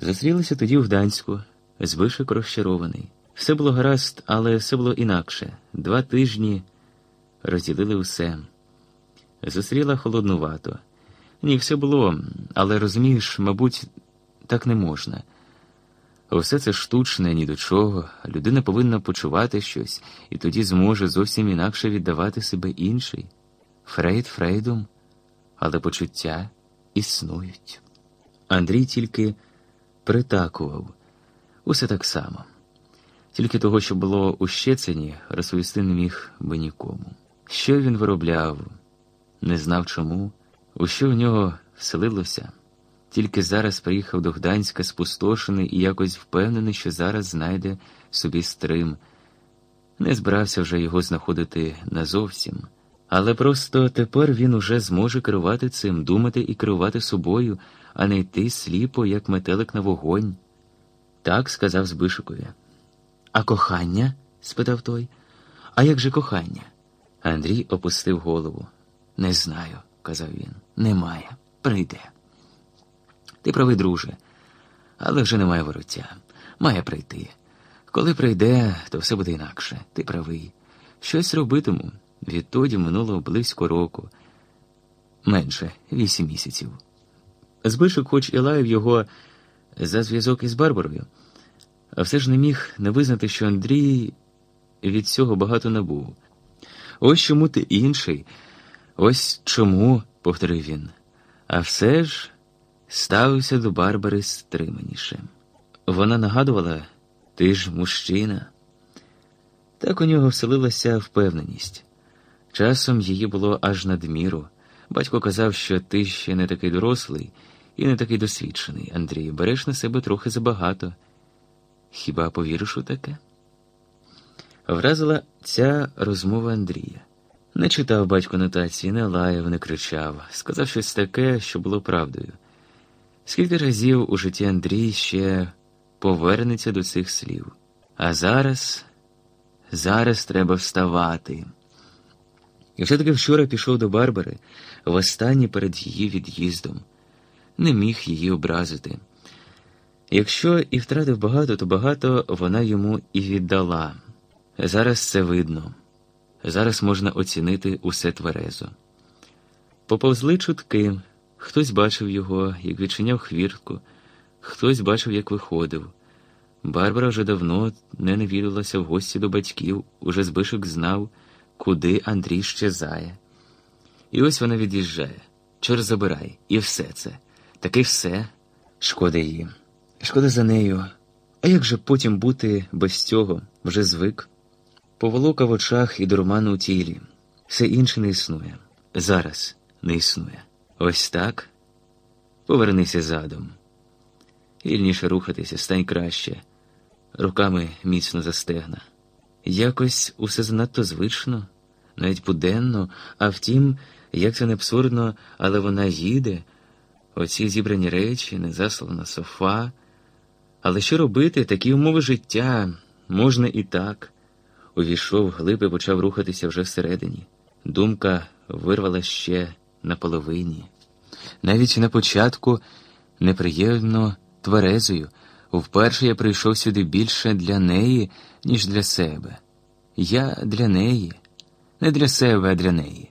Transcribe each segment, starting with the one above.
Зустрілися тоді в Гданську, Збишик розчарований. Все було гаразд, але все було інакше. Два тижні розділили усе. Зустріла холоднувато. Ні, все було, але розумієш, мабуть, так не можна. Усе це штучне, ні до чого. Людина повинна почувати щось, і тоді зможе зовсім інакше віддавати себе інший. Фрейд Фрейдом, але почуття існують. Андрій тільки притакував усе так само. Тільки того, що було у Щецині, розповісти не міг би нікому. Що він виробляв, не знав чому, у що в нього вселилося. Тільки зараз приїхав до Гданська спустошений і якось впевнений, що зараз знайде собі стрим. Не збирався вже його знаходити назовсім. Але просто тепер він уже зможе керувати цим, думати і керувати собою, а не йти сліпо, як метелик на вогонь. Так сказав Збишикові. А кохання? спитав той. А як же кохання? Андрій опустив голову. Не знаю, казав він. Немає. Прийде. Ти правий, друже, але вже немає вороття. Має прийти. Коли прийде, то все буде інакше. Ти правий. Щось робитиму. Відтоді минуло близько року, менше вісім місяців. Збишик, хоч і лаяв його за зв'язок із Барбарою, а все ж не міг не визнати, що Андрій від цього багато набув. Ось чому ти інший, ось чому, повторив він, а все ж ставився до Барбари стриманіше. Вона нагадувала, ти ж мужчина. Так у нього вселилася впевненість. Часом її було аж надміру. Батько казав, що ти ще не такий дорослий і не такий досвідчений, Андрій, береш на себе трохи забагато. Хіба повіриш у таке? Вразила ця розмова Андрія. Не читав батько нотації, не лаяв, не кричав, сказав щось таке, що було правдою. Скільки разів у житті Андрій ще повернеться до цих слів. А зараз, зараз треба вставати. І все таки вчора пішов до Барбари востаннє перед її від'їздом, не міг її образити. Якщо і втратив багато, то багато вона йому і віддала. Зараз це видно, зараз можна оцінити усе тверезо. Поповзли чутки, хтось бачив його, як відчиняв хвіртку, хтось бачив, як виходив. Барбара вже давно не навідалася в гості до батьків, уже збишок знав куди Андрій щезає. І ось вона від'їжджає. Чор забирай, і все це. Таки все. Шкода її. Шкода за нею. А як же потім бути без цього, вже звик? Поволока в очах і дурман у тілі. Все інше не існує. Зараз не існує. Ось так. Повернися задом. Вільніше рухатися, стань краще, руками міцно застегна. Якось усе занадто звично, навіть буденно, а втім, як це не абсурдно, але вона їде, оці зібрані речі, незаслана софа. Але що робити, такі умови життя, можна і так. Увійшов глиб і почав рухатися вже всередині. Думка вирвала ще на половині. Навіть на початку неприємно тверезою. Вперше я прийшов сюди більше для неї, ніж для себе. Я для неї, не для себе, а для неї.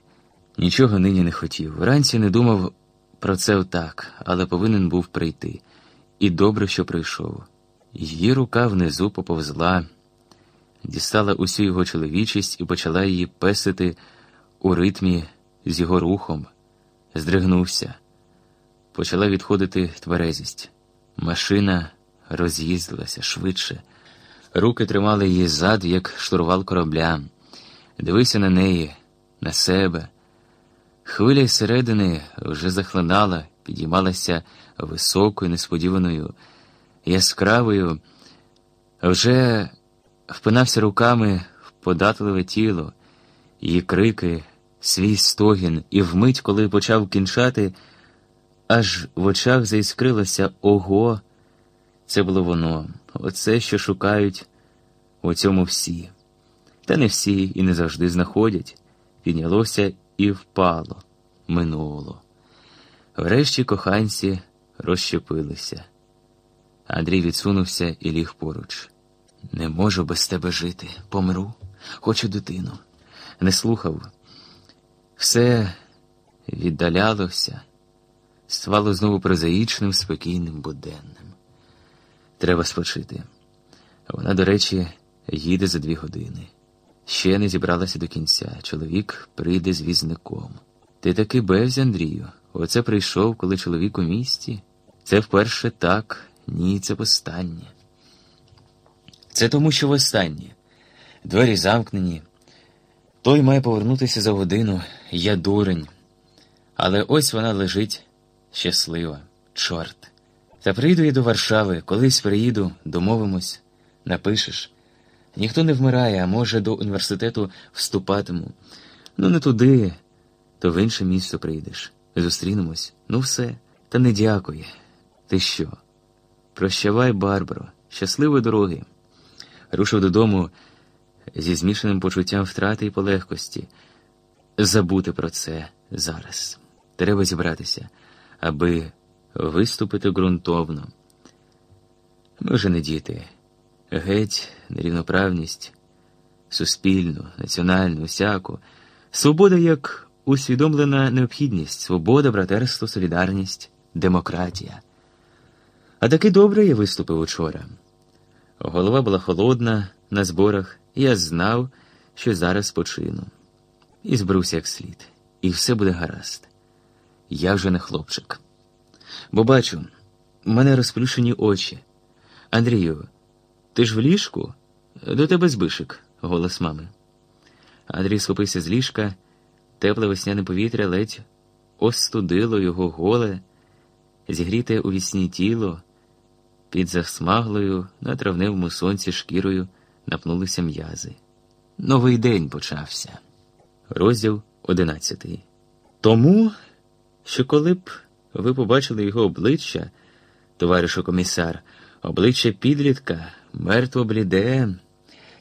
Нічого нині не хотів. Вранці не думав про це отак, але повинен був прийти. І добре, що прийшов. Її рука внизу поповзла, дістала усю його чоловічість і почала її песити у ритмі з його рухом, здригнувся. Почала відходити тверезість. Машина роз'їздилася швидше. Руки тримали її ззаду, як штурвал корабля. Дивився на неї, на себе. Хвиля із середини вже захлинала, підіймалася високою, несподіваною, яскравою, вже впинався руками в податливе тіло, її крики, свій стогін, і вмить, коли почав кінчати, аж в очах заіскрилося ого. Це було воно, оце, що шукають у цьому всі. Та не всі і не завжди знаходять. Піднялося і впало, минуло. Врешті коханці розщепилися. Андрій відсунувся і ліг поруч. Не можу без тебе жити, помру, хочу дитину. Не слухав. Все віддалялося, ставало знову прозаїчним, спокійним, буденним. Треба спочити. Вона, до речі, їде за дві години. Ще не зібралася до кінця. Чоловік прийде з візником. Ти таки без, Андрію. Оце прийшов, коли чоловік у місті. Це вперше так, ні, це востаннє. Це тому, що востаннє. Двері замкнені. Той має повернутися за годину, я дурень. Але ось вона лежить щаслива, чорт. Та прийду я до Варшави, колись приїду, домовимось, напишеш. Ніхто не вмирає, а може, до університету вступатиму. Ну, не туди, то в інше місто прийдеш. Зустрінемось. Ну, все. Та не дякує. Ти що? Прощавай, Барбаро, щасливої дороги. Рушив додому зі змішаним почуттям втрати і полегкості. Забути про це зараз. Треба зібратися, аби виступити ґрунтовно. Ми вже не діти. Геть, нерівноправність, суспільну, національну, всяку. Свобода як усвідомлена необхідність, свобода, братерство, солідарність, демократія. А таки добре я виступив учора. Голова була холодна на зборах, і я знав, що зараз почину. І зберуся як слід, і все буде гаразд. Я вже не хлопчик. Бо бачу, в мене розплющені очі. Андрію, ти ж в ліжку? До тебе збишик, голос мами. Андрій схопився з ліжка, тепле весняне повітря ледь остудило його голе, зігріте у вісні тіло, під засмаглою на травневому сонці шкірою напнулися м'язи. Новий день почався. Розділ одинадцятий. Тому, що коли б ви побачили його обличчя, товаришу комісар, обличчя підлітка, мертво бліде,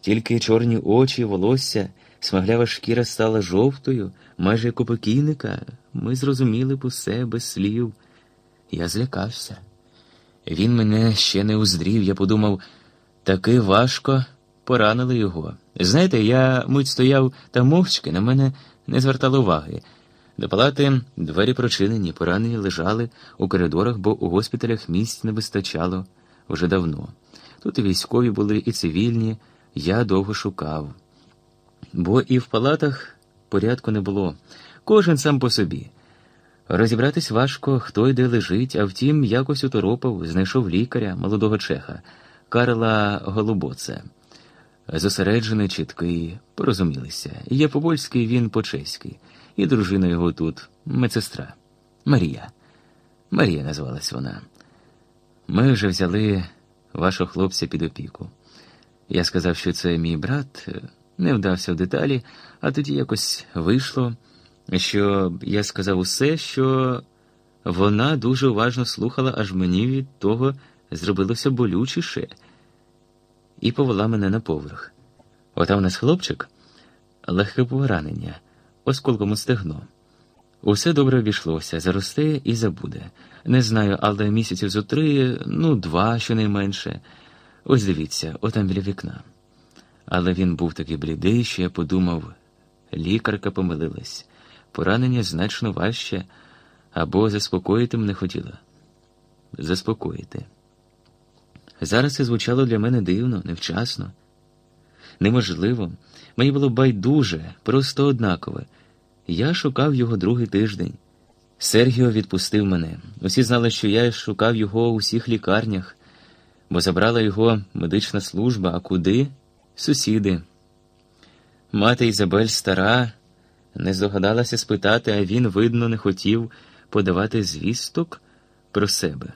тільки чорні очі, волосся, смаглява шкіра стала жовтою, майже як у покійника, ми зрозуміли б усе без слів. Я злякався. Він мене ще не уздрів, я подумав, таки важко поранили його. Знаєте, я мить стояв та мовчки, на мене не звертали уваги. До палати двері прочинені, поранені лежали у коридорах, бо у госпіталях місць не вистачало вже давно. Тут і військові були, і цивільні, я довго шукав. Бо і в палатах порядку не було, кожен сам по собі. Розібратись важко, хто й де лежить, а втім, якось уторопав, знайшов лікаря, молодого чеха, Карла Голубоце. Зосереджений, чіткий, порозумілися. Є по-польськи, він по-чеськи, і дружина його тут, медсестра Марія. Марія назвалась вона. Ми вже взяли вашого хлопця під опіку. Я сказав, що це мій брат, не вдався в деталі, а тоді якось вийшло, що я сказав усе, що вона дуже уважно слухала, аж мені від того зробилося болючіше, і повела мене на поверх. Ота у нас хлопчик, легке поранення, осколком у стегно. Усе добре обійшлося, заросте і забуде. Не знаю, але місяців зо три, ну, два щонайменше. Ось дивіться, отам біля вікна. Але він був такий блідий, що я подумав, лікарка помилилась. Поранення значно важче, або заспокоїти мене хотіла. Заспокоїти. Зараз це звучало для мене дивно, невчасно, неможливо. Мені було байдуже, просто однакове. Я шукав його другий тиждень. Сергіо відпустив мене. Усі знали, що я шукав його у всіх лікарнях, бо забрала його медична служба, а куди? Сусіди. Мати Ізабель стара не здогадалася спитати, а він, видно, не хотів подавати звісток про себе,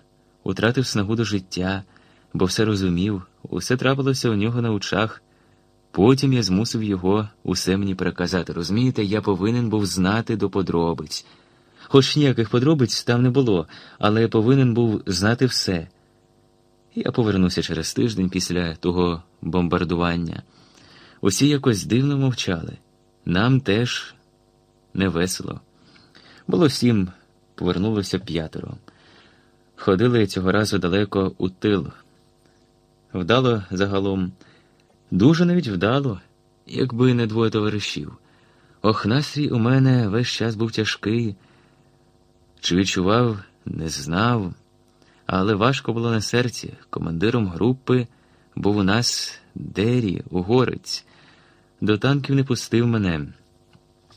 утратив снагу до життя, бо все розумів, усе трапилося у нього на очах. Потім я змусив його усе мені переказати. Розумієте, я повинен був знати до подробиць. Хоч ніяких подробиць там не було, але я повинен був знати все. Я повернувся через тиждень після того бомбардування. Усі якось дивно мовчали. Нам теж не весело. Було сім, повернулося п'ятеро. Ходили цього разу далеко у тил. вдало загалом, дуже навіть вдало, якби не двоє товаришів. Ох, настрій у мене весь час був тяжкий. Чи відчував, не знав, але важко було на серці. Командиром групи був у нас Дері, угорець. До танків не пустив мене.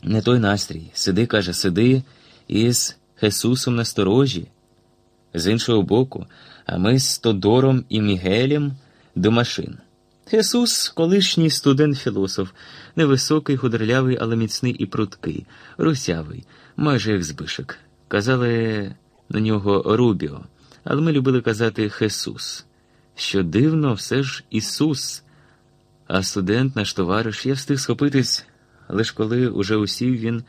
Не той настрій. Сиди, каже, сиди із Хесусом на сторожі. З іншого боку, а ми з Тодором і Мігелем до машин. Хесус, колишній студент-філософ, невисокий, худорлявий, але міцний і пруткий, русявий, майже як збишек. Казали на нього Рубіо, але ми любили казати Хесус. Що дивно, все ж Ісус. А студент, наш товариш, я встиг схопитись, лиш коли уже усів він